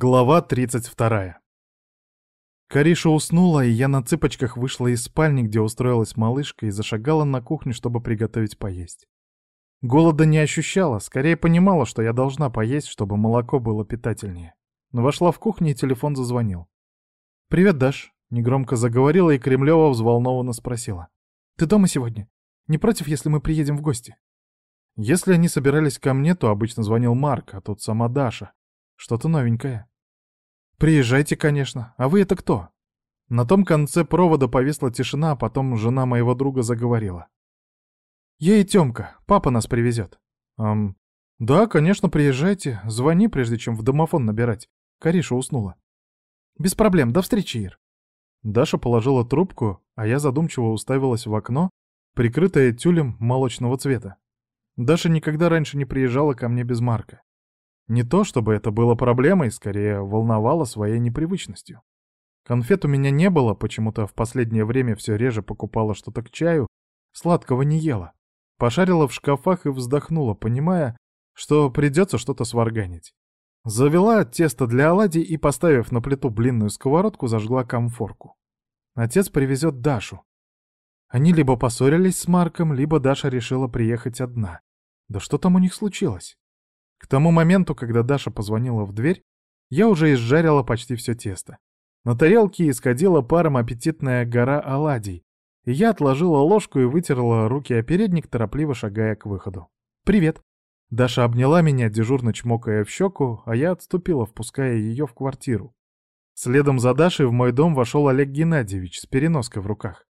Глава 32. Кариша уснула, и я на цыпочках вышла из спальни, где устроилась малышка, и зашагала на кухню, чтобы приготовить поесть. Голода не ощущала, скорее понимала, что я должна поесть, чтобы молоко было питательнее. Но вошла в кухню, и телефон зазвонил. «Привет, Даш», — негромко заговорила, и Кремлева взволнованно спросила. «Ты дома сегодня? Не против, если мы приедем в гости?» Если они собирались ко мне, то обычно звонил Марк, а тут сама Даша. Что-то новенькое. Приезжайте, конечно. А вы это кто? На том конце провода повисла тишина, а потом жена моего друга заговорила. Я и Тёмка. Папа нас привезет. Эм, да, конечно, приезжайте. Звони, прежде чем в домофон набирать. Кариша уснула. Без проблем. До встречи, Ир. Даша положила трубку, а я задумчиво уставилась в окно, прикрытое тюлем молочного цвета. Даша никогда раньше не приезжала ко мне без Марка. Не то, чтобы это было проблемой, скорее волновало своей непривычностью. Конфет у меня не было, почему-то в последнее время все реже покупала что-то к чаю, сладкого не ела. Пошарила в шкафах и вздохнула, понимая, что придется что-то сварганить. Завела тесто для оладий и, поставив на плиту блинную сковородку, зажгла комфорку. Отец привезет Дашу. Они либо поссорились с Марком, либо Даша решила приехать одна. Да что там у них случилось? К тому моменту, когда Даша позвонила в дверь, я уже изжарила почти все тесто. На тарелке исходила паром аппетитная гора оладий, и я отложила ложку и вытерла руки о передник, торопливо шагая к выходу. «Привет!» Даша обняла меня, дежурно чмокая в щеку, а я отступила, впуская ее в квартиру. Следом за Дашей в мой дом вошел Олег Геннадьевич с переноской в руках.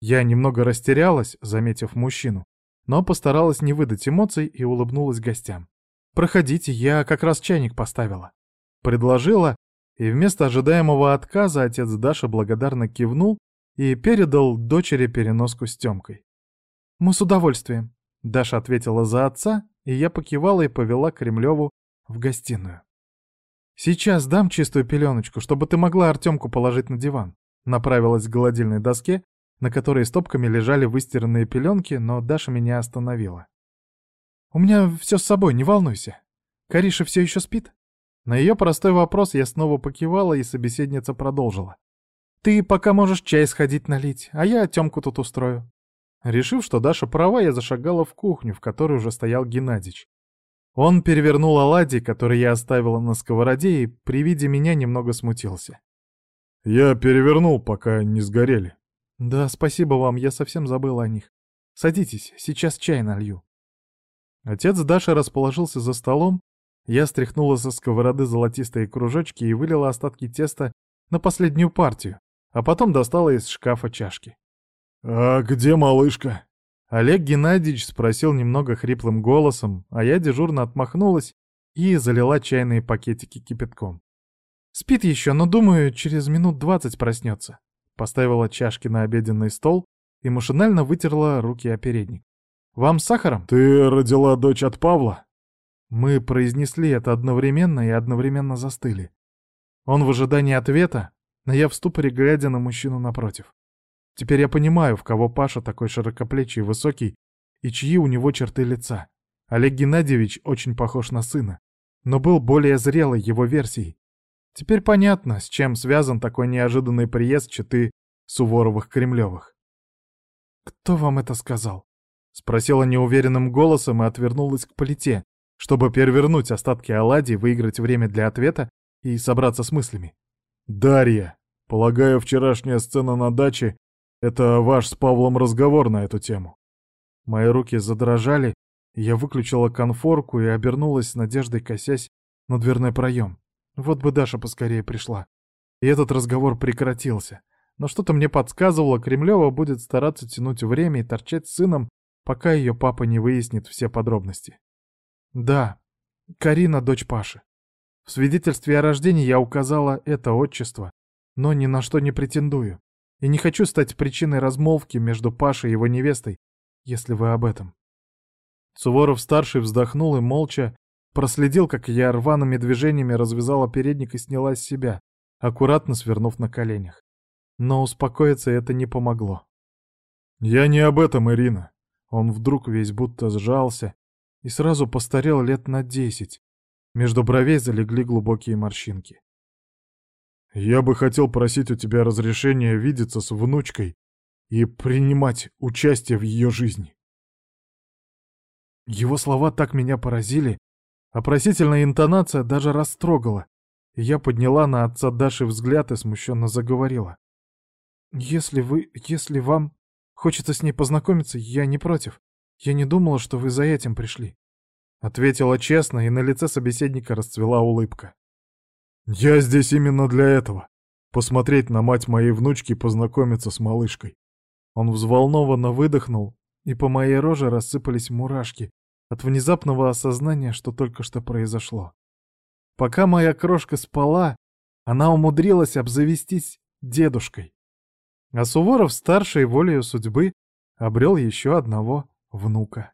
Я немного растерялась, заметив мужчину, но постаралась не выдать эмоций и улыбнулась гостям. «Проходите, я как раз чайник поставила». Предложила, и вместо ожидаемого отказа отец Даша благодарно кивнул и передал дочери переноску с Тёмкой. «Мы с удовольствием», — Даша ответила за отца, и я покивала и повела Кремлёву в гостиную. «Сейчас дам чистую пеленочку, чтобы ты могла Артемку положить на диван», направилась к гладильной доске, на которой стопками лежали выстиранные пеленки, но Даша меня остановила. «У меня все с собой, не волнуйся. Кариша все еще спит?» На ее простой вопрос я снова покивала, и собеседница продолжила. «Ты пока можешь чай сходить налить, а я Тёмку тут устрою». Решив, что Даша права, я зашагала в кухню, в которой уже стоял Геннадич. Он перевернул оладьи, которые я оставила на сковороде, и при виде меня немного смутился. «Я перевернул, пока не сгорели». «Да, спасибо вам, я совсем забыла о них. Садитесь, сейчас чай налью». Отец Даши расположился за столом, я стряхнула со сковороды золотистые кружочки и вылила остатки теста на последнюю партию, а потом достала из шкафа чашки. «А где малышка?» Олег Геннадьевич спросил немного хриплым голосом, а я дежурно отмахнулась и залила чайные пакетики кипятком. «Спит еще, но, думаю, через минут двадцать проснется». Поставила чашки на обеденный стол и машинально вытерла руки о передник. Вам с сахаром? Ты родила дочь от Павла? Мы произнесли это одновременно и одновременно застыли. Он в ожидании ответа, но я в ступоре, глядя на мужчину напротив. Теперь я понимаю, в кого Паша такой широкоплечий и высокий, и чьи у него черты лица. Олег Геннадьевич очень похож на сына, но был более зрелой его версией. Теперь понятно, с чем связан такой неожиданный приезд читы Суворовых-Кремлевых. «Кто вам это сказал?» Спросила неуверенным голосом и отвернулась к плите, чтобы перевернуть остатки оладий, выиграть время для ответа и собраться с мыслями. «Дарья, полагаю, вчерашняя сцена на даче — это ваш с Павлом разговор на эту тему». Мои руки задрожали, я выключила конфорку и обернулась с надеждой, косясь на дверной проем. Вот бы Даша поскорее пришла. И этот разговор прекратился. Но что-то мне подсказывало, Кремлева будет стараться тянуть время и торчать с сыном пока ее папа не выяснит все подробности. Да, Карина — дочь Паши. В свидетельстве о рождении я указала это отчество, но ни на что не претендую. И не хочу стать причиной размолвки между Пашей и его невестой, если вы об этом. Суворов-старший вздохнул и молча проследил, как я рваными движениями развязала передник и сняла с себя, аккуратно свернув на коленях. Но успокоиться это не помогло. «Я не об этом, Ирина. Он вдруг весь будто сжался и сразу постарел лет на десять. Между бровей залегли глубокие морщинки. Я бы хотел просить у тебя разрешения видеться с внучкой и принимать участие в ее жизни. Его слова так меня поразили, а просительная интонация даже растрогала. Я подняла на отца Даши взгляд и смущенно заговорила. «Если вы... если вам хочется с ней познакомиться, я не против. Я не думала, что вы за этим пришли». Ответила честно, и на лице собеседника расцвела улыбка. «Я здесь именно для этого. Посмотреть на мать моей внучки и познакомиться с малышкой». Он взволнованно выдохнул, и по моей роже рассыпались мурашки, от внезапного осознания, что только что произошло. Пока моя крошка спала, она умудрилась обзавестись дедушкой. А Суворов, старшей волею судьбы, обрел еще одного внука.